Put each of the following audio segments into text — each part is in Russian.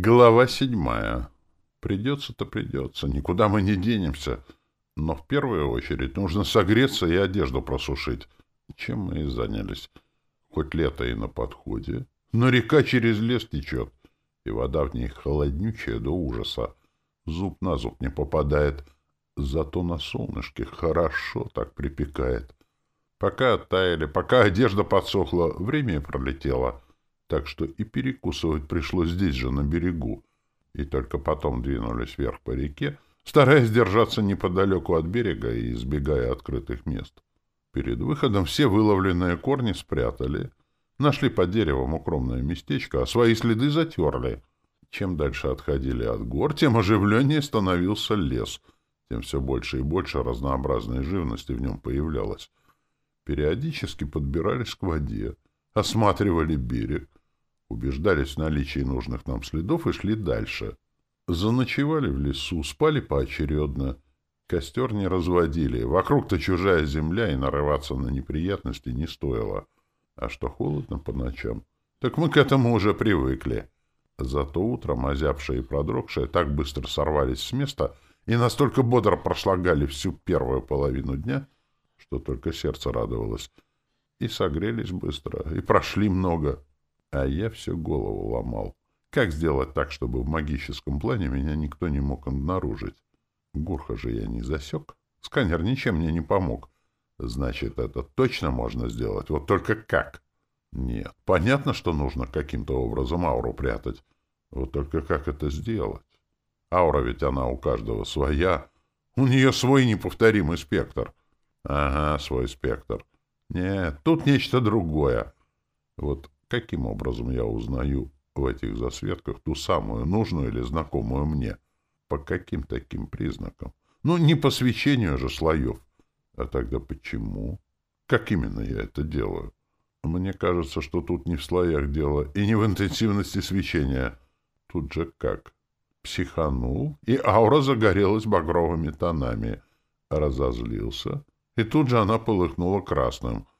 Глава седьмая. Придется-то придется, никуда мы не денемся. Но в первую очередь нужно согреться и одежду просушить. Чем мы и занялись. Хоть лето и на подходе, но река через лес течет, и вода в ней холоднючая до ужаса. Зуб на зуб не попадает, зато на солнышке хорошо так припекает. Пока оттаяли, пока одежда подсохла, время пролетело — так что и перекусывать пришлось здесь же, на берегу. И только потом двинулись вверх по реке, стараясь держаться неподалеку от берега и избегая открытых мест. Перед выходом все выловленные корни спрятали, нашли под деревом укромное местечко, а свои следы затерли. Чем дальше отходили от гор, тем оживленнее становился лес, тем все больше и больше разнообразной живности в нем появлялось. Периодически подбирались к воде, осматривали берег, убеждались в наличии нужных нам следов и шли дальше. Заночевали в лесу, спали поочередно. Костер не разводили. Вокруг-то чужая земля, и нарываться на неприятности не стоило. А что холодно по ночам, так мы к этому уже привыкли. Зато утром озябшие и продрогшие так быстро сорвались с места и настолько бодро прошлагали всю первую половину дня, что только сердце радовалось. И согрелись быстро, и прошли много. А я все голову ломал. Как сделать так, чтобы в магическом плане меня никто не мог обнаружить? Гурха же я не засек. Сканер ничем мне не помог. Значит, это точно можно сделать. Вот только как? Нет. Понятно, что нужно каким-то образом ауру прятать. Вот только как это сделать? Аура ведь она у каждого своя. У нее свой неповторимый спектр. Ага, свой спектр. Нет, тут нечто другое. Вот Каким образом я узнаю в этих засветках ту самую нужную или знакомую мне? По каким таким признакам? Ну, не по свечению же слоев. А тогда почему? Как именно я это делаю? Мне кажется, что тут не в слоях дело и не в интенсивности свечения. Тут же как? Психанул, и аура загорелась багровыми тонами. Разозлился, и тут же она полыхнула красным —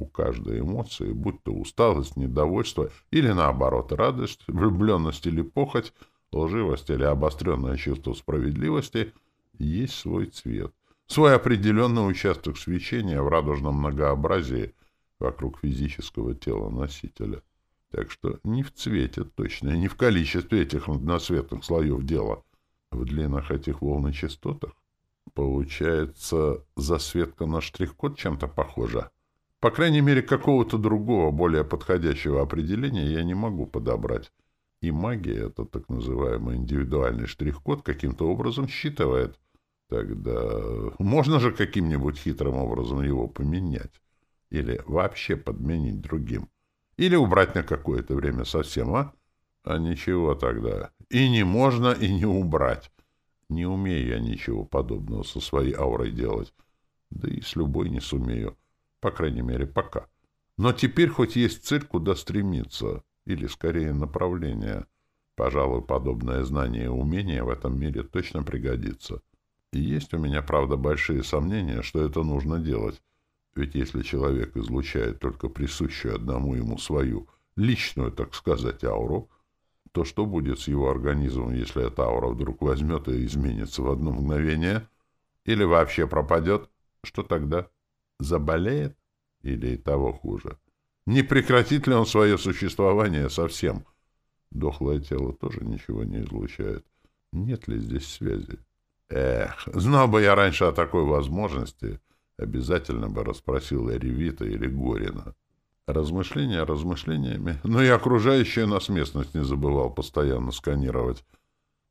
у каждой эмоции, будь то усталость, недовольство или, наоборот, радость, влюбленность или похоть, лживость или обостренное чувство справедливости, есть свой цвет, свой определенный участок свечения в радужном многообразии вокруг физического тела носителя. Так что не в цвете точно, не в количестве этих одноцветных слоев дела, в длинах этих волн и частотах. Получается, засветка на штрих-код чем-то похожа. По крайней мере, какого-то другого, более подходящего определения я не могу подобрать. И магия, это так называемый индивидуальный штрих-код, каким-то образом считывает. Тогда можно же каким-нибудь хитрым образом его поменять. Или вообще подменить другим. Или убрать на какое-то время совсем, а? А ничего тогда. И не можно, и не убрать. Не умею я ничего подобного со своей аурой делать. Да и с любой не сумею. По крайней мере, пока. Но теперь хоть есть цель, куда стремиться. Или, скорее, направление. Пожалуй, подобное знание и умение в этом мире точно пригодится. И есть у меня, правда, большие сомнения, что это нужно делать. Ведь если человек излучает только присущую одному ему свою, личную, так сказать, ауру, то что будет с его организмом, если эта аура вдруг возьмет и изменится в одно мгновение? Или вообще пропадет? Что тогда? Заболеет? Или того хуже? Не прекратит ли он свое существование совсем? Дохлое тело тоже ничего не излучает. Нет ли здесь связи? Эх, знал бы я раньше о такой возможности, обязательно бы расспросил Эревита или Горина. Размышления размышлениями, но и окружающая нас местность не забывал постоянно сканировать.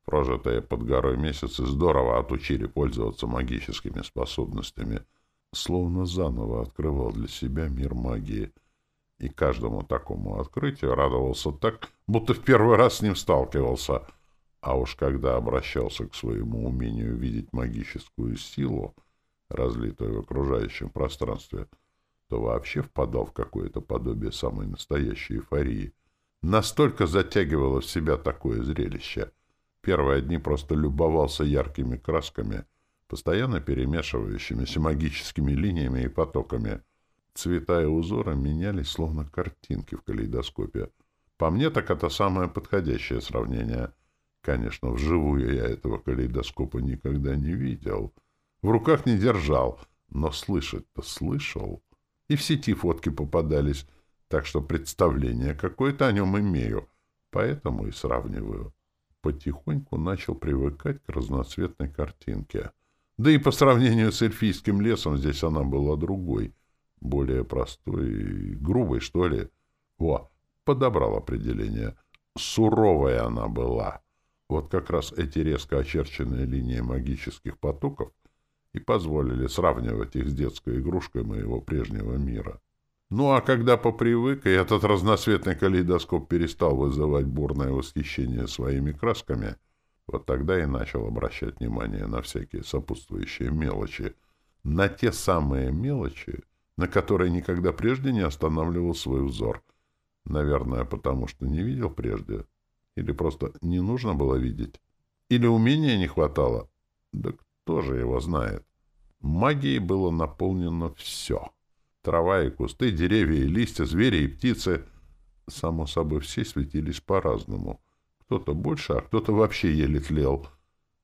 Прожитые под горой месяцы здорово отучили пользоваться магическими способностями — словно заново открывал для себя мир магии. И каждому такому открытию радовался так, будто в первый раз с ним сталкивался. А уж когда обращался к своему умению видеть магическую силу, разлитую в окружающем пространстве, то вообще впадал в какое-то подобие самой настоящей эйфории. Настолько затягивало в себя такое зрелище. Первые дни просто любовался яркими красками — постоянно перемешивающимися магическими линиями и потоками. Цвета и узоры менялись, словно картинки в калейдоскопе. По мне, так это самое подходящее сравнение. Конечно, вживую я этого калейдоскопа никогда не видел. В руках не держал, но слышать-то слышал. И в сети фотки попадались, так что представление какое-то о нем имею, поэтому и сравниваю. Потихоньку начал привыкать к разноцветной картинке. Да и по сравнению с эльфийским лесом здесь она была другой, более простой и грубой, что ли. Во, подобрал определение. Суровая она была. Вот как раз эти резко очерченные линии магических потоков и позволили сравнивать их с детской игрушкой моего прежнего мира. Ну а когда попривык, и этот разноцветный калейдоскоп перестал вызывать бурное восхищение своими красками, вот тогда и начал обращать внимание на всякие сопутствующие мелочи, на те самые мелочи, на которые никогда прежде не останавливал свой взор — Наверное, потому что не видел прежде. Или просто не нужно было видеть. Или умения не хватало. Да кто же его знает? Магией было наполнено все. Трава и кусты, деревья и листья, звери и птицы. Само собой, все светились по-разному. Кто-то больше, а кто-то вообще еле тлел.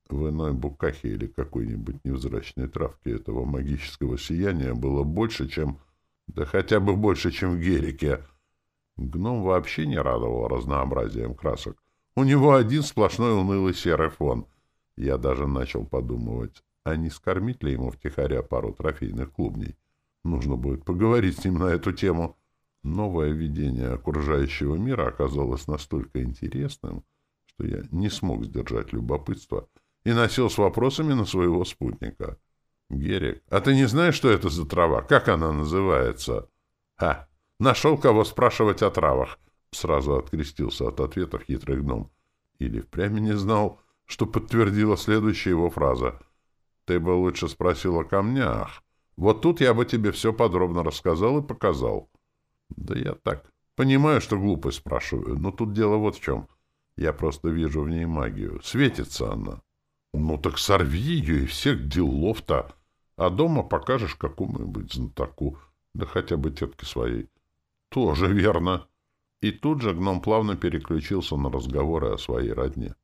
В иной букахе или какой-нибудь невзрачной травке этого магического сияния было больше, чем... Да хотя бы больше, чем в Герике — Гном вообще не радовал разнообразием красок. У него один сплошной унылый серый фон. Я даже начал подумывать, а не скормить ли ему втихаря пару трофейных клубней. Нужно будет поговорить с ним на эту тему. Новое видение окружающего мира оказалось настолько интересным, что я не смог сдержать любопытство и носил с вопросами на своего спутника. «Герик, а ты не знаешь, что это за трава? Как она называется?» «Ха! Нашел кого спрашивать о травах. Сразу открестился от ответа хитрый гном. Или впрямь не знал, что подтвердила следующая его фраза. «Ты бы лучше спросил о камнях. Вот тут я бы тебе все подробно рассказал и показал». «Да я так. Понимаю, что глупость спрашиваю, но тут дело вот в чем. Я просто вижу в ней магию. Светится она». «Ну так сорви ее и всех делов-то, а дома покажешь какому-нибудь знатоку, да хотя бы тетке своей». Тоже верно. И тут же гном плавно переключился на разговоры о своей родне.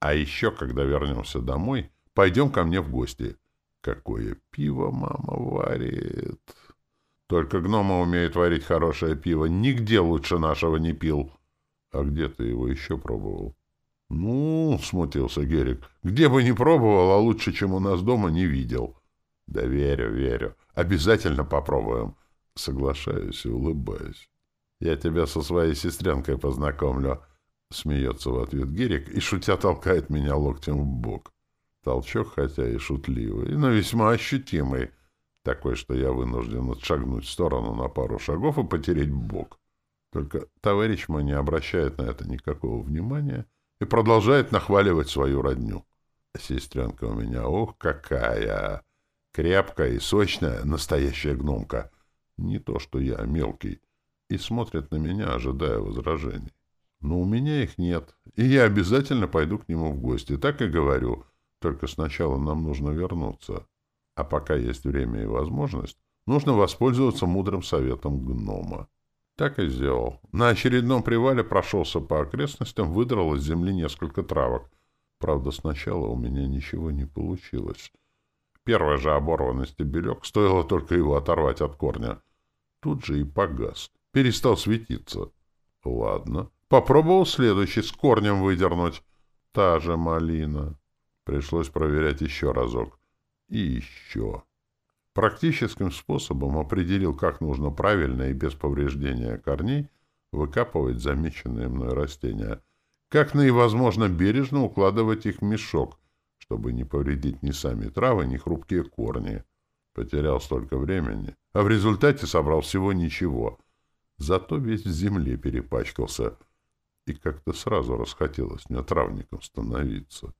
А еще, когда вернемся домой, пойдем ко мне в гости. Какое пиво мама варит! Только гнома умеет варить хорошее пиво. Нигде лучше нашего не пил. А где ты его еще пробовал? Ну, смутился Герик, где бы ни пробовал, а лучше, чем у нас дома, не видел. Да верю, верю. Обязательно попробуем. Соглашаюсь и улыбаюсь. Я тебя со своей сестренкой познакомлю. Смеется в ответ Герик и, шутя, толкает меня локтем в бок. Толчок, хотя и шутливый, но весьма ощутимый. Такой, что я вынужден отшагнуть в сторону на пару шагов и потереть бок. Только товарищ мой не обращает на это никакого внимания и продолжает нахваливать свою родню. Сестренка у меня, ох, какая! Крепкая и сочная, настоящая гномка. Не то, что я, мелкий и смотрят на меня, ожидая возражений. Но у меня их нет, и я обязательно пойду к нему в гости. Так и говорю, только сначала нам нужно вернуться. А пока есть время и возможность, нужно воспользоваться мудрым советом гнома. Так и сделал. На очередном привале прошелся по окрестностям, выдрал из земли несколько травок. Правда, сначала у меня ничего не получилось. Первый же оборванный стебелек, стоило только его оторвать от корня. Тут же и погас перестал светиться. Ладно. Попробовал следующий с корнем выдернуть. Та же малина. Пришлось проверять еще разок. И еще. Практическим способом определил, как нужно правильно и без повреждения корней выкапывать замеченные мной растения. Как наивозможно бережно укладывать их в мешок, чтобы не повредить ни сами травы, ни хрупкие корни. Потерял столько времени, а в результате собрал всего ничего — Зато весь в земле перепачкался, и как-то сразу расхотелось мне травником становиться.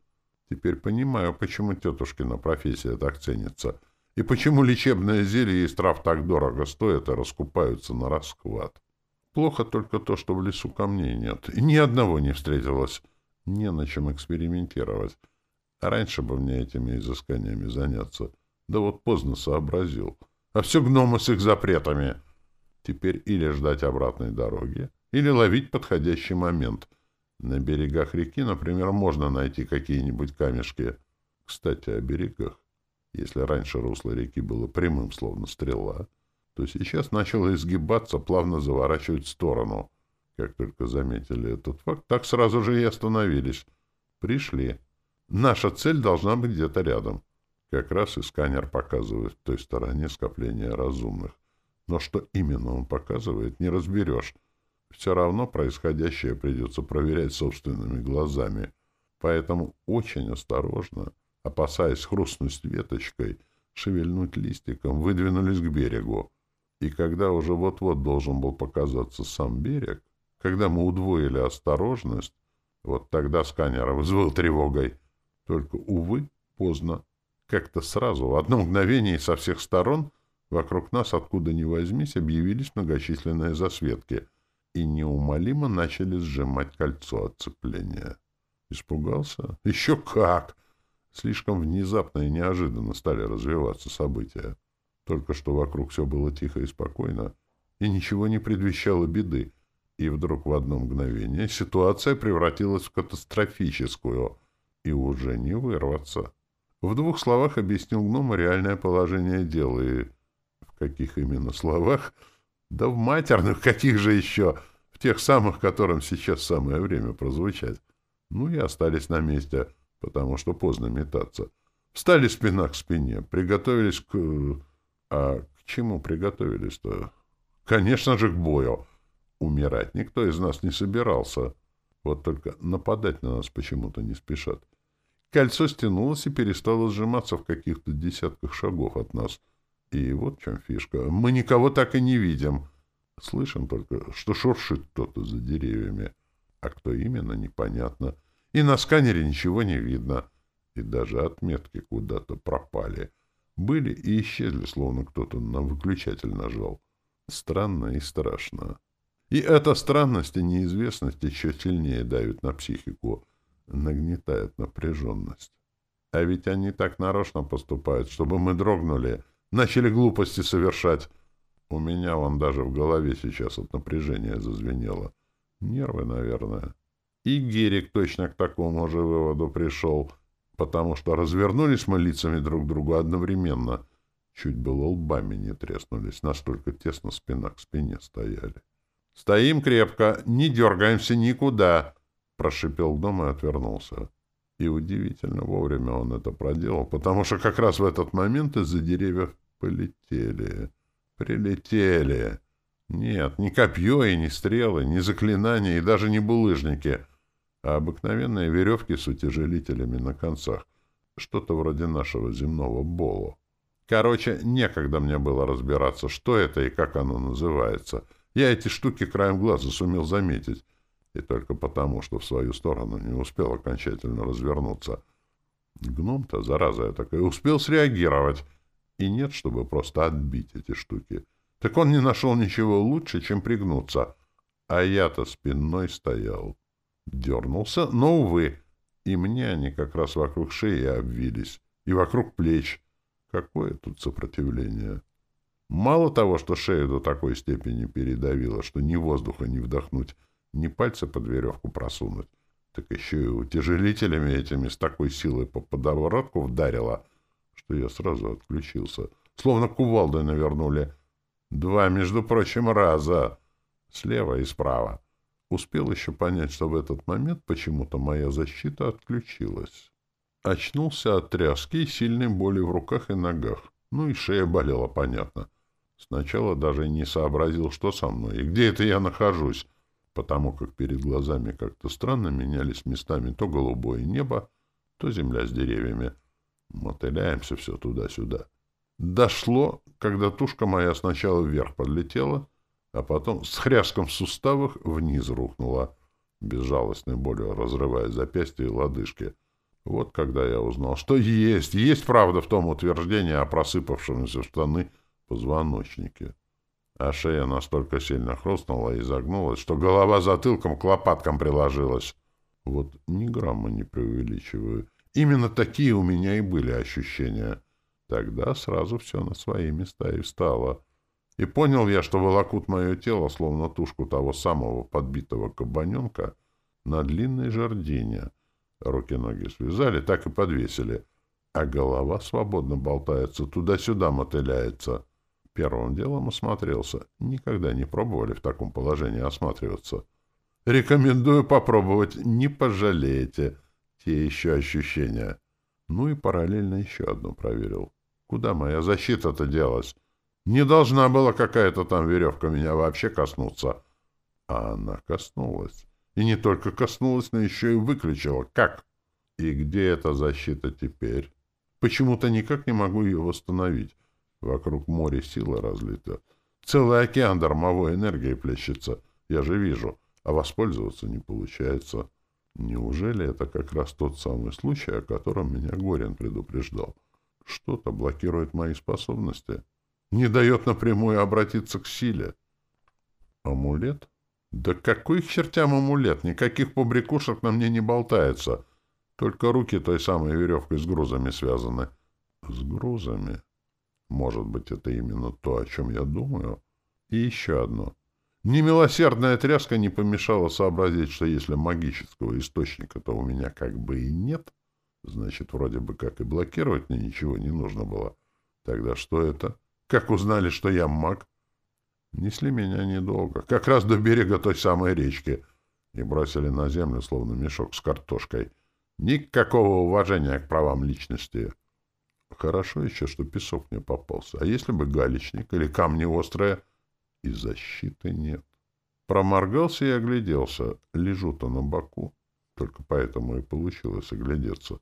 Теперь понимаю, почему тетушкина профессия так ценится, и почему лечебное зелье из трав так дорого стоят и раскупаются на расклад. Плохо только то, что в лесу камней нет, и ни одного не встретилось. Не на чем экспериментировать. раньше бы мне этими изысканиями заняться. Да вот поздно сообразил. А все гномы с их запретами — Теперь или ждать обратной дороги, или ловить подходящий момент. На берегах реки, например, можно найти какие-нибудь камешки. Кстати, о берегах. Если раньше русло реки было прямым, словно стрела, то сейчас начало изгибаться, плавно заворачивать в сторону. Как только заметили этот факт, так сразу же и остановились. Пришли. Наша цель должна быть где-то рядом. Как раз и сканер показывает в той стороне скопления разумных. Но что именно он показывает, не разберешь. Все равно происходящее придется проверять собственными глазами. Поэтому очень осторожно, опасаясь хрустнуть веточкой, шевельнуть листиком, выдвинулись к берегу. И когда уже вот-вот должен был показаться сам берег, когда мы удвоили осторожность, вот тогда сканер взвыл тревогой. Только, увы, поздно. Как-то сразу, в одно мгновение со всех сторон, вокруг нас, откуда ни возьмись, объявились многочисленные засветки и неумолимо начали сжимать кольцо отцепления. Испугался? Еще как! Слишком внезапно и неожиданно стали развиваться события. Только что вокруг все было тихо и спокойно, и ничего не предвещало беды. И вдруг в одно мгновение ситуация превратилась в катастрофическую, и уже не вырваться. В двух словах объяснил гному реальное положение дела, и в каких именно словах? Да в матерных каких же еще? В тех самых, которым сейчас самое время прозвучать. Ну и остались на месте, потому что поздно метаться. Встали спина к спине, приготовились к... А к чему приготовились-то? Конечно же, к бою. Умирать никто из нас не собирался. Вот только нападать на нас почему-то не спешат. Кольцо стянулось и перестало сжиматься в каких-то десятках шагов от нас. И вот в чем фишка. Мы никого так и не видим. Слышим только, что шуршит кто-то за деревьями. А кто именно, непонятно. И на сканере ничего не видно. И даже отметки куда-то пропали. Были и исчезли, словно кто-то на выключатель нажал. Странно и страшно. И эта странность и неизвестность еще сильнее давит на психику, нагнетает напряженность. А ведь они так нарочно поступают, чтобы мы дрогнули, начали глупости совершать. У меня вон даже в голове сейчас от напряжения зазвенело. Нервы, наверное. И Герик точно к такому же выводу пришел, потому что развернулись мы лицами друг к другу одновременно. Чуть было лбами не треснулись, настолько тесно спина к спине стояли. «Стоим крепко, не дергаемся никуда!» — прошипел дом и отвернулся. И удивительно вовремя он это проделал, потому что как раз в этот момент из-за деревьев полетели. Прилетели. Нет, не копье и не стрелы, не заклинания и даже не булыжники, а обыкновенные веревки с утяжелителями на концах. Что-то вроде нашего земного болу. Короче, некогда мне было разбираться, что это и как оно называется — я эти штуки краем глаза сумел заметить, и только потому, что в свою сторону не успел окончательно развернуться. Гном-то, зараза я такая, успел среагировать. И нет, чтобы просто отбить эти штуки. Так он не нашел ничего лучше, чем пригнуться. А я-то спиной стоял. Дернулся, но, увы, и мне они как раз вокруг шеи обвились, и вокруг плеч. Какое тут сопротивление? Мало того, что шею до такой степени передавило, что ни воздуха не вдохнуть, ни пальцы под веревку просунуть, так еще и утяжелителями этими с такой силой по подоворотку вдарило, что я сразу отключился. Словно кувалдой навернули. Два, между прочим, раза. Слева и справа. Успел еще понять, что в этот момент почему-то моя защита отключилась. Очнулся от тряски и сильной боли в руках и ногах. Ну и шея болела, понятно. Сначала даже не сообразил, что со мной и где это я нахожусь, потому как перед глазами как-то странно менялись местами то голубое небо, то земля с деревьями. Мотыляемся все туда-сюда. Дошло, когда тушка моя сначала вверх подлетела, а потом с хряском в суставах вниз рухнула, безжалостной болью разрывая запястья и лодыжки. Вот когда я узнал, что есть, есть правда в том утверждении о просыпавшемся в штаны позвоночнике. А шея настолько сильно хрустнула и загнулась, что голова затылком к лопаткам приложилась. Вот ни грамма не преувеличиваю. Именно такие у меня и были ощущения. Тогда сразу все на свои места и встало. И понял я, что волокут мое тело, словно тушку того самого подбитого кабаненка, на длинной жердине. Руки-ноги связали, так и подвесили. А голова свободно болтается, туда-сюда мотыляется. Первым делом осмотрелся. Никогда не пробовали в таком положении осматриваться. Рекомендую попробовать, не пожалеете. Те еще ощущения. Ну и параллельно еще одну проверил. Куда моя защита-то делась? Не должна была какая-то там веревка меня вообще коснуться. А она коснулась. И не только коснулась, но еще и выключила. Как? И где эта защита теперь? Почему-то никак не могу ее восстановить. Вокруг моря силы разлито. Целый океан дармовой энергии плещется. Я же вижу. А воспользоваться не получается. Неужели это как раз тот самый случай, о котором меня Горин предупреждал? Что-то блокирует мои способности. Не дает напрямую обратиться к силе. Амулет? Да какой к чертям амулет? Никаких побрякушек на мне не болтается. Только руки той самой веревкой с грузами связаны. С грузами? Может быть, это именно то, о чем я думаю? И еще одно. Немилосердная тряска не помешала сообразить, что если магического источника-то у меня как бы и нет, значит, вроде бы как и блокировать мне ничего не нужно было. Тогда что это? Как узнали, что я маг? Несли меня недолго, как раз до берега той самой речки, и бросили на землю, словно мешок с картошкой. Никакого уважения к правам личности. Хорошо еще, что песок мне попался. А если бы галечник или камни острые? И защиты нет. Проморгался и огляделся. Лежу-то на боку. Только поэтому и получилось оглядеться.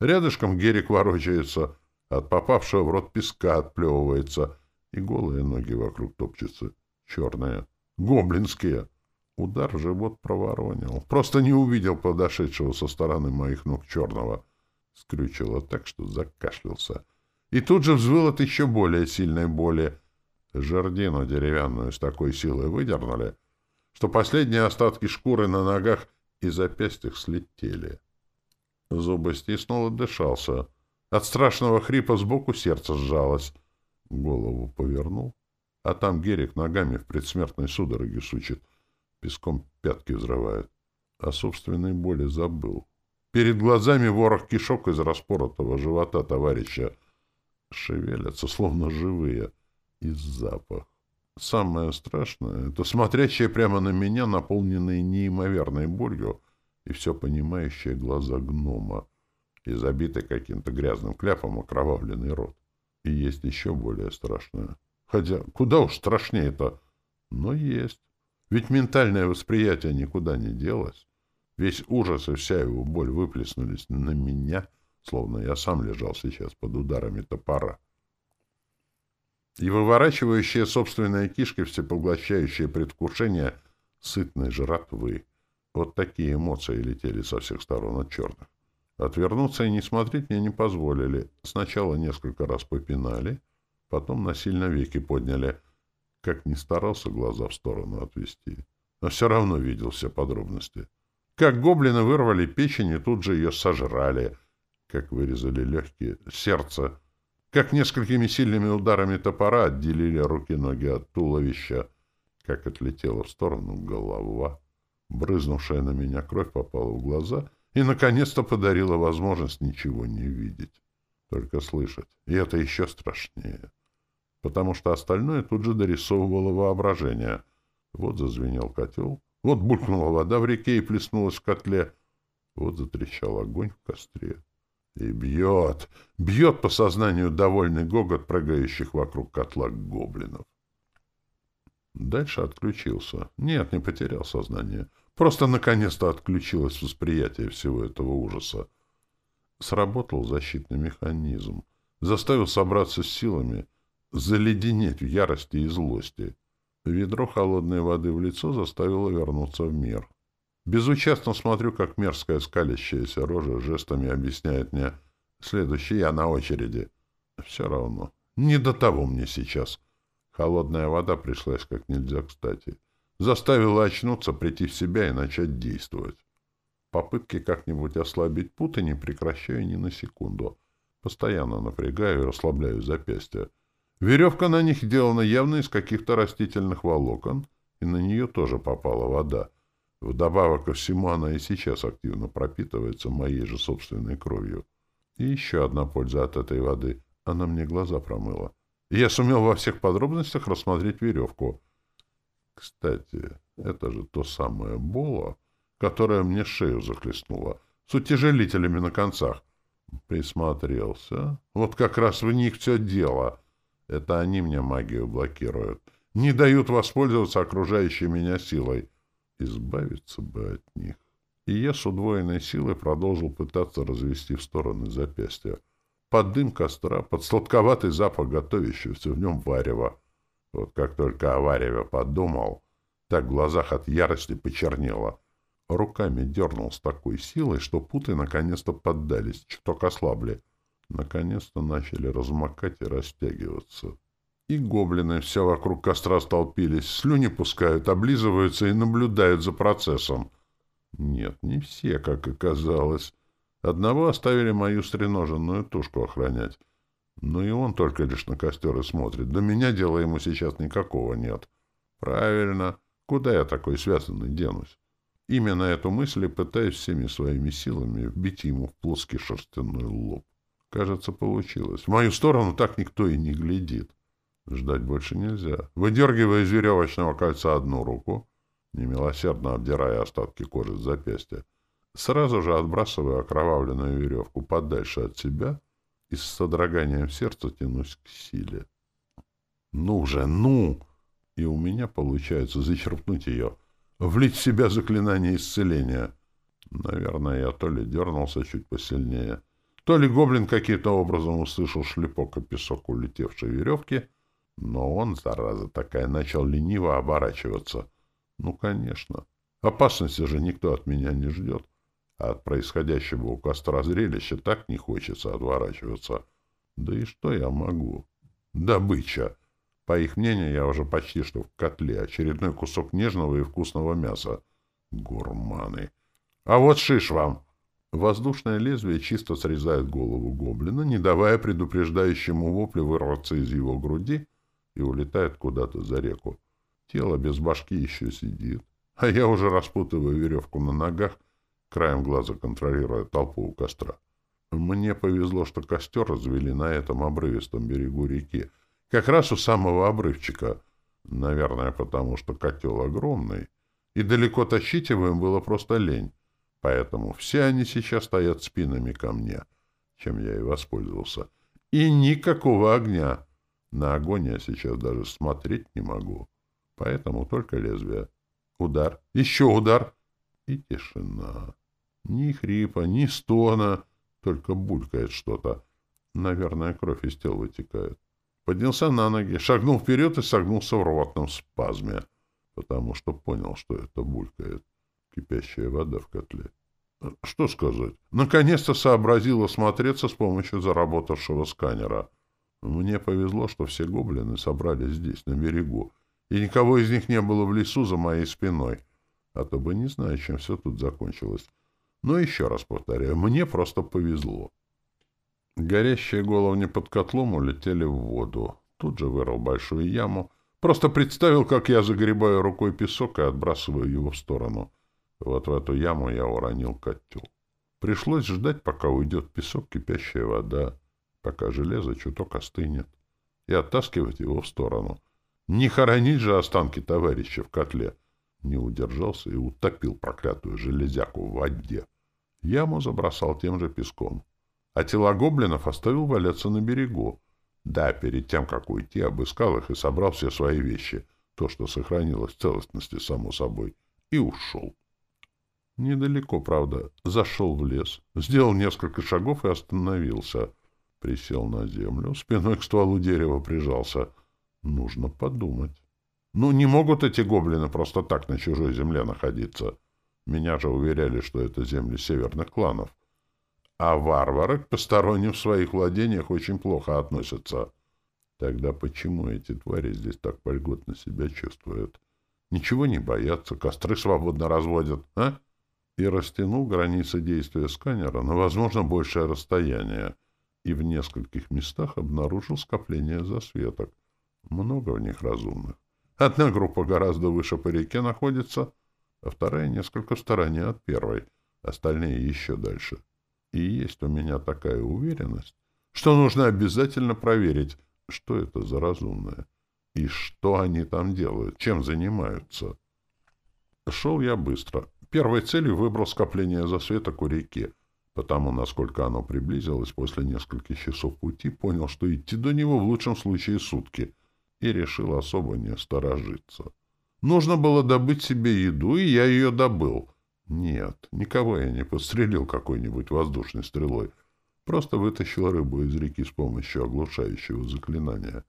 Рядышком Герик ворочается, от попавшего в рот песка отплевывается, и голые ноги вокруг топчутся. Черные. Гоблинские. Удар в живот проворонил. Просто не увидел подошедшего со стороны моих ног черного. Скрючило так, что закашлялся. И тут же взвыл от еще более сильной боли. Жердину деревянную с такой силой выдернули, что последние остатки шкуры на ногах и запястьях слетели. Зубы стиснул и дышался. От страшного хрипа сбоку сердце сжалось. Голову повернул, а там Герик ногами в предсмертной судороге сучит, песком пятки взрывает. А собственной боли забыл. Перед глазами ворох кишок из распоротого живота товарища шевелятся, словно живые, и запах. Самое страшное — это смотрящие прямо на меня, наполненные неимоверной болью, и все понимающие глаза гнома, и забитый каким-то грязным кляпом окровавленный рот. И есть еще более страшное. Хотя куда уж страшнее-то, но есть. Ведь ментальное восприятие никуда не делось. Весь ужас и вся его боль выплеснулись на меня, словно я сам лежал сейчас под ударами топора. И выворачивающие собственные кишки всепоглощающее предвкушение сытной жратвы. Вот такие эмоции летели со всех сторон от черных. Отвернуться и не смотреть мне не позволили. Сначала несколько раз попинали, потом насильно веки подняли. Как ни старался глаза в сторону отвести, но все равно видел все подробности. Как гоблины вырвали печень и тут же ее сожрали. Как вырезали легкие, сердце. Как несколькими сильными ударами топора отделили руки-ноги от туловища. Как отлетела в сторону голова. Брызнувшая на меня кровь попала в глаза и, наконец-то, подарила возможность ничего не видеть. Только слышать. И это еще страшнее. Потому что остальное тут же дорисовывало воображение. Вот зазвенел котел. Вот булькнула вода в реке и плеснулась в котле. Вот затрещал огонь в костре. И бьет, бьет по сознанию довольный гогот прыгающих вокруг котла гоблинов. Дальше отключился. Нет, не потерял сознание. Просто наконец-то отключилось восприятие всего этого ужаса. Сработал защитный механизм. Заставил собраться с силами, заледенеть в ярости и злости. Ведро холодной воды в лицо заставило вернуться в мир. Безучастно смотрю, как мерзкая скалящаяся рожа жестами объясняет мне «Следующий я на очереди». Все равно. Не до того мне сейчас. Холодная вода пришлась как нельзя кстати. Заставила очнуться, прийти в себя и начать действовать. Попытки как-нибудь ослабить путы не прекращаю ни на секунду. Постоянно напрягаю и расслабляю запястья. Веревка на них сделана явно из каких-то растительных волокон, и на нее тоже попала вода. Вдобавок ко всему она и сейчас активно пропитывается моей же собственной кровью. И еще одна польза от этой воды. Она мне глаза промыла. Я сумел во всех подробностях рассмотреть веревку. Кстати, это же то самое Боло, которое мне шею захлестнуло, с утяжелителями на концах. Присмотрелся. Вот как раз в них все дело. Это они мне магию блокируют. Не дают воспользоваться окружающей меня силой. Избавиться бы от них. И я с удвоенной силой продолжил пытаться развести в стороны запястья. Под дым костра, под сладковатый запах готовящегося в нем варева. Вот как только о вареве подумал, так в глазах от ярости почернело. Руками дернул с такой силой, что путы наконец-то поддались, чуток ослабли. Наконец-то начали размокать и растягиваться. И гоблины все вокруг костра столпились, слюни пускают, облизываются и наблюдают за процессом. Нет, не все, как оказалось. Одного оставили мою стреноженную тушку охранять. Но и он только лишь на костер и смотрит. До меня дела ему сейчас никакого нет. Правильно. Куда я такой связанный денусь? Именно эту мысль пытаюсь всеми своими силами вбить ему в плоский шерстяной лоб. Кажется, получилось. В мою сторону так никто и не глядит. Ждать больше нельзя. Выдергивая из веревочного кольца одну руку, немилосердно обдирая остатки кожи с запястья, сразу же отбрасывая окровавленную веревку подальше от себя и с содроганием сердца тянусь к силе. «Ну же, ну!» И у меня получается зачерпнуть ее, влить в себя заклинание исцеления. Наверное, я то ли дернулся чуть посильнее, то ли гоблин каким-то образом услышал шлепок и песок улетевшей веревки — но он, зараза такая, начал лениво оборачиваться. Ну, конечно. Опасности же никто от меня не ждет. От происходящего у костра зрелища так не хочется отворачиваться. Да и что я могу? Добыча. По их мнению, я уже почти что в котле. Очередной кусок нежного и вкусного мяса. Гурманы. А вот шиш вам! Воздушное лезвие чисто срезает голову гоблина, не давая предупреждающему воплю вырваться из его груди и улетает куда-то за реку. Тело без башки еще сидит, а я уже распутываю веревку на ногах, краем глаза контролируя толпу у костра. Мне повезло, что костер развели на этом обрывистом берегу реки, как раз у самого обрывчика. Наверное, потому что котел огромный, и далеко тащить его им было просто лень. Поэтому все они сейчас стоят спинами ко мне, чем я и воспользовался. И никакого огня. На огонь я сейчас даже смотреть не могу. Поэтому только лезвие. Удар. Еще удар. И тишина. Ни хрипа, ни стона. Только булькает что-то. Наверное, кровь из тела вытекает. Поднялся на ноги, шагнул вперед и согнулся в рвотном спазме, потому что понял, что это булькает. Кипящая вода в котле. Что сказать? Наконец-то сообразил осмотреться с помощью заработавшего сканера — мне повезло, что все гоблины собрались здесь, на берегу, и никого из них не было в лесу за моей спиной, а то бы не знаю, чем все тут закончилось. Но еще раз повторяю, мне просто повезло. Горящие головни под котлом улетели в воду. Тут же вырыл большую яму. Просто представил, как я загребаю рукой песок и отбрасываю его в сторону. Вот в эту яму я уронил котел. Пришлось ждать, пока уйдет песок, кипящая вода пока железо чуток остынет, и оттаскивать его в сторону. Не хоронить же останки товарища в котле. Не удержался и утопил проклятую железяку в воде. Яму забросал тем же песком. А тела гоблинов оставил валяться на берегу. Да, перед тем, как уйти, обыскал их и собрал все свои вещи, то, что сохранилось в целостности, само собой, и ушел. Недалеко, правда, зашел в лес, сделал несколько шагов и остановился — Присел на землю, спиной к стволу дерева прижался. Нужно подумать. Ну, не могут эти гоблины просто так на чужой земле находиться. Меня же уверяли, что это земли северных кланов. А варвары к посторонним в своих владениях очень плохо относятся. Тогда почему эти твари здесь так вольготно себя чувствуют? Ничего не боятся, костры свободно разводят, а? И растянул границы действия сканера на, возможно, большее расстояние — и в нескольких местах обнаружил скопление засветок. Много в них разумных. Одна группа гораздо выше по реке находится, а вторая несколько в стороне от первой, остальные еще дальше. И есть у меня такая уверенность, что нужно обязательно проверить, что это за разумное, и что они там делают, чем занимаются. Шел я быстро. Первой целью выбрал скопление засветок у реки, потому, насколько оно приблизилось после нескольких часов пути, понял, что идти до него в лучшем случае сутки, и решил особо не сторожиться. Нужно было добыть себе еду, и я ее добыл. Нет, никого я не подстрелил какой-нибудь воздушной стрелой. Просто вытащил рыбу из реки с помощью оглушающего заклинания.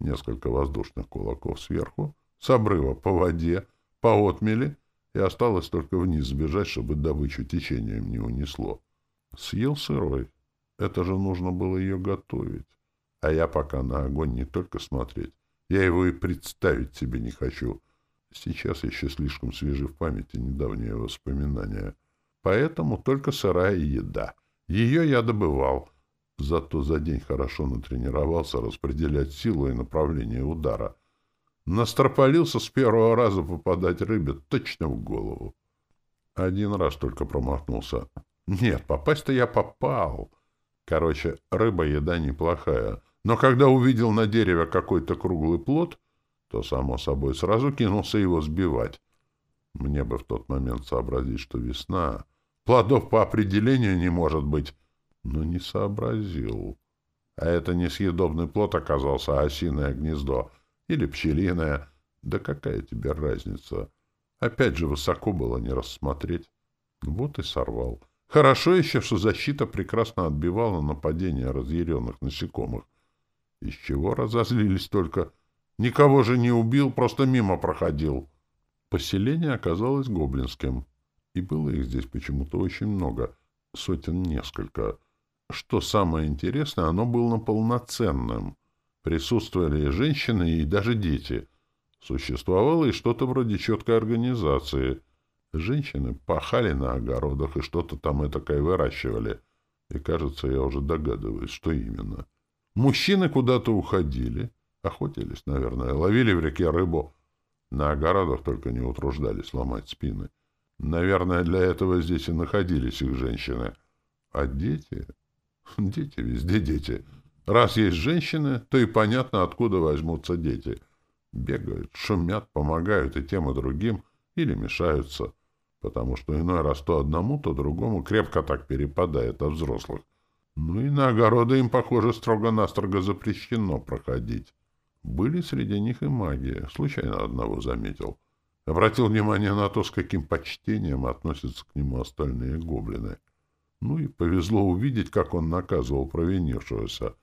Несколько воздушных кулаков сверху, с обрыва по воде, по отмели, и осталось только вниз сбежать, чтобы добычу течением не унесло. Съел сырой. Это же нужно было ее готовить. А я пока на огонь не только смотреть. Я его и представить себе не хочу. Сейчас еще слишком свежи в памяти недавние воспоминания. Поэтому только сырая еда. Ее я добывал. Зато за день хорошо натренировался распределять силу и направление удара. Настропалился с первого раза попадать рыбе точно в голову. Один раз только промахнулся. Нет, попасть-то я попал. Короче, рыба-еда неплохая. Но когда увидел на дереве какой-то круглый плод, то, само собой, сразу кинулся его сбивать. Мне бы в тот момент сообразить, что весна. Плодов по определению не может быть. Но не сообразил. А это не съедобный плод оказался, а осиное гнездо. Или пчелиное. Да какая тебе разница? Опять же, высоко было не рассмотреть. Вот и сорвал. Хорошо еще, что защита прекрасно отбивала нападение разъяренных насекомых. Из чего разозлились только... Никого же не убил, просто мимо проходил. Поселение оказалось гоблинским, и было их здесь почему-то очень много, сотен несколько. Что самое интересное, оно было полноценным. Присутствовали и женщины, и даже дети. Существовало и что-то вроде четкой организации. Женщины пахали на огородах и что-то там этакое выращивали. И, кажется, я уже догадываюсь, что именно. Мужчины куда-то уходили, Охотились, наверное, ловили в реке рыбу. На огородах только не утруждались ломать спины. Наверное, для этого здесь и находились их женщины. А дети? Дети везде дети. Раз есть женщины, то и понятно, откуда возьмутся дети. Бегают, шумят, помогают и тем, и другим, или мешаются, потому что иной раз то одному, то другому крепко так перепадает от взрослых. Ну и на огороды им, похоже, строго-настрого запрещено проходить. Были среди них и маги. Случайно одного заметил. Обратил внимание на то, с каким почтением относятся к нему остальные гоблины. Ну и повезло увидеть, как он наказывал провинившегося.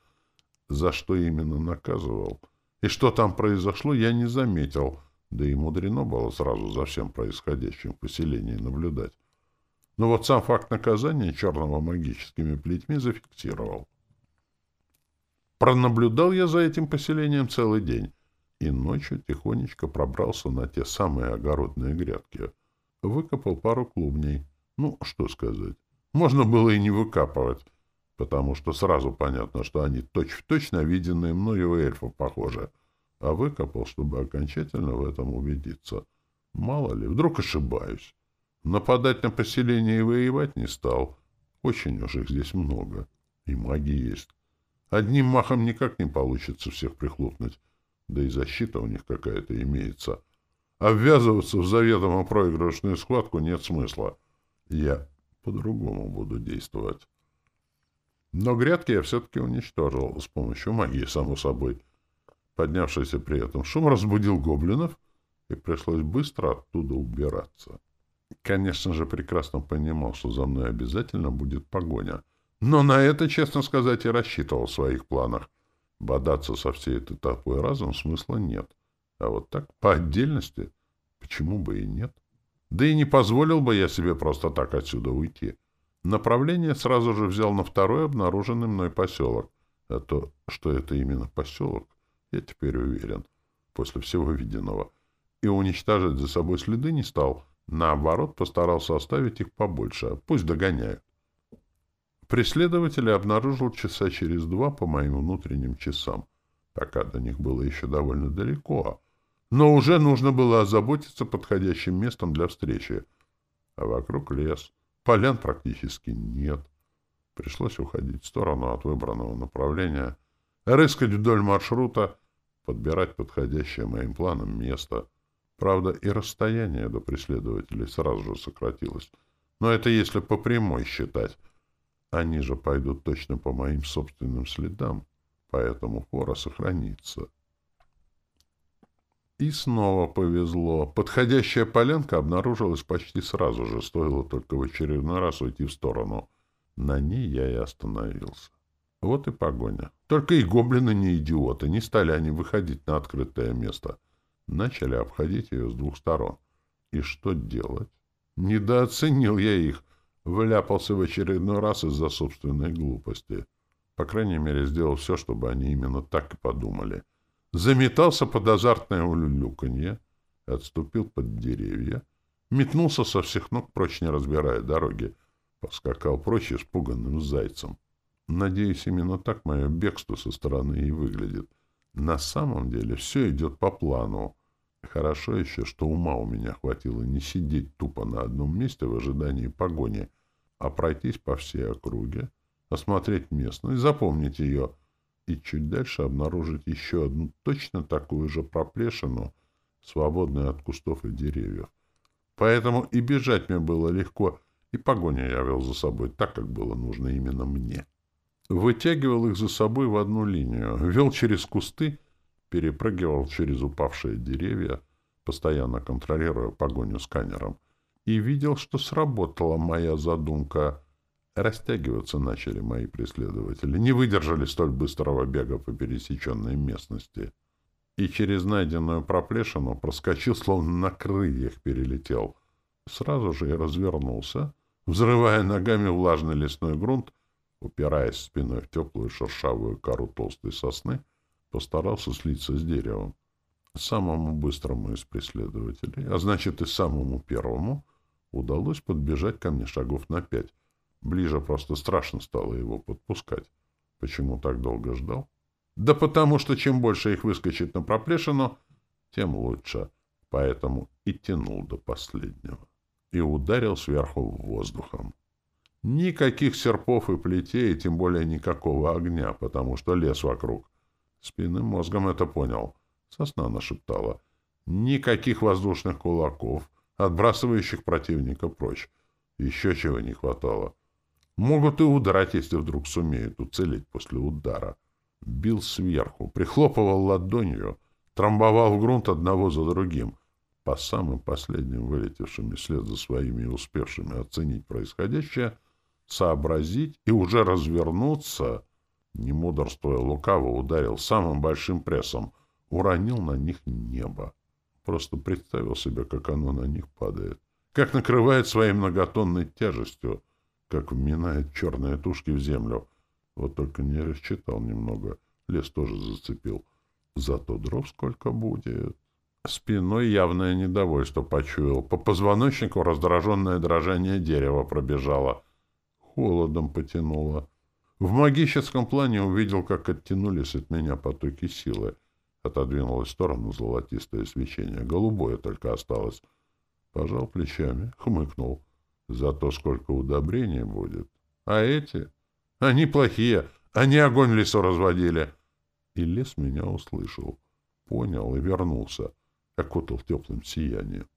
За что именно наказывал? И что там произошло, я не заметил. Да и мудрено было сразу за всем происходящим в поселении наблюдать. Но вот сам факт наказания черного магическими плетьми зафиксировал. Пронаблюдал я за этим поселением целый день и ночью тихонечко пробрался на те самые огородные грядки. Выкопал пару клубней. Ну, что сказать. Можно было и не выкапывать, потому что сразу понятно, что они точь-в-точь точь на виденные мною у эльфов похожи. А выкопал, чтобы окончательно в этом убедиться. Мало ли, вдруг ошибаюсь. Нападать на поселение и воевать не стал. Очень уж их здесь много. И маги есть. Одним махом никак не получится всех прихлопнуть. Да и защита у них какая-то имеется. А ввязываться в заведомо проигрышную схватку нет смысла. Я по-другому буду действовать. Но грядки я все-таки уничтожил с помощью магии, само собой. Поднявшийся при этом шум разбудил гоблинов, и пришлось быстро оттуда убираться. Конечно же, прекрасно понимал, что за мной обязательно будет погоня — но на это, честно сказать, и рассчитывал в своих планах. Бодаться со всей этой толпой разом смысла нет. А вот так, по отдельности, почему бы и нет? Да и не позволил бы я себе просто так отсюда уйти. Направление сразу же взял на второй обнаруженный мной поселок. А то, что это именно поселок, я теперь уверен, после всего виденного. И уничтожать за собой следы не стал. Наоборот, постарался оставить их побольше. Пусть догоняют. Преследователя обнаружил часа через два по моим внутренним часам. Пока до них было еще довольно далеко. Но уже нужно было озаботиться подходящим местом для встречи. А вокруг лес. Полян практически нет. Пришлось уходить в сторону от выбранного направления, рыскать вдоль маршрута, подбирать подходящее моим планам место. Правда, и расстояние до преследователей сразу же сократилось. Но это если по прямой считать. Они же пойдут точно по моим собственным следам, поэтому фора сохранится. И снова повезло. Подходящая полянка обнаружилась почти сразу же, стоило только в очередной раз уйти в сторону. На ней я и остановился. Вот и погоня. Только и гоблины не идиоты, не стали они выходить на открытое место. Начали обходить ее с двух сторон. И что делать? Недооценил я их. Вляпался в очередной раз из-за собственной глупости. По крайней мере, сделал все, чтобы они именно так и подумали. Заметался под азартное улюлюканье, отступил под деревья, метнулся со всех ног, прочь не разбирая дороги, поскакал прочь испуганным зайцем. Надеюсь, именно так мое бегство со стороны и выглядит. На самом деле все идет по плану. Хорошо еще, что ума у меня хватило не сидеть тупо на одном месте в ожидании погони, а пройтись по всей округе, осмотреть местность, запомнить ее и чуть дальше обнаружить еще одну точно такую же проплешину, свободную от кустов и деревьев. Поэтому и бежать мне было легко, и погоню я вел за собой так, как было нужно именно мне. Вытягивал их за собой в одну линию, вел через кусты, перепрыгивал через упавшие деревья, постоянно контролируя погоню сканером, и видел, что сработала моя задумка. Растягиваться начали мои преследователи, не выдержали столь быстрого бега по пересеченной местности. И через найденную проплешину проскочил, словно на крыльях перелетел. Сразу же и развернулся, взрывая ногами влажный лесной грунт, упираясь спиной в теплую шершавую кору толстой сосны, постарался слиться с деревом. Самому быстрому из преследователей, а значит и самому первому, удалось подбежать ко мне шагов на пять. Ближе просто страшно стало его подпускать. Почему так долго ждал? Да потому что чем больше их выскочит на проплешину, тем лучше. Поэтому и тянул до последнего. И ударил сверху воздухом. Никаких серпов и плетей, тем более никакого огня, потому что лес вокруг. Спинным мозгом это понял. Сосна нашептала. Никаких воздушных кулаков, отбрасывающих противника прочь. Еще чего не хватало. Могут и удрать, если вдруг сумеют уцелеть после удара. Бил сверху, прихлопывал ладонью, трамбовал в грунт одного за другим. По самым последним вылетевшим вслед за своими и успевшими оценить происходящее, сообразить и уже развернуться, не мудрствуя лукаво, ударил самым большим прессом, уронил на них небо. Просто представил себе, как оно на них падает, как накрывает своей многотонной тяжестью, как вминает черные тушки в землю. Вот только не рассчитал немного, лес тоже зацепил. Зато дров сколько будет. Спиной явное недовольство почуял. По позвоночнику раздраженное дрожание дерева пробежало — холодом потянуло. В магическом плане увидел, как оттянулись от меня потоки силы. Отодвинулось в сторону золотистое свечение. Голубое только осталось. Пожал плечами, хмыкнул. Зато сколько удобрений будет. А эти? Они плохие. Они огонь в лесу разводили. И лес меня услышал. Понял и вернулся. Окутал теплым сиянием.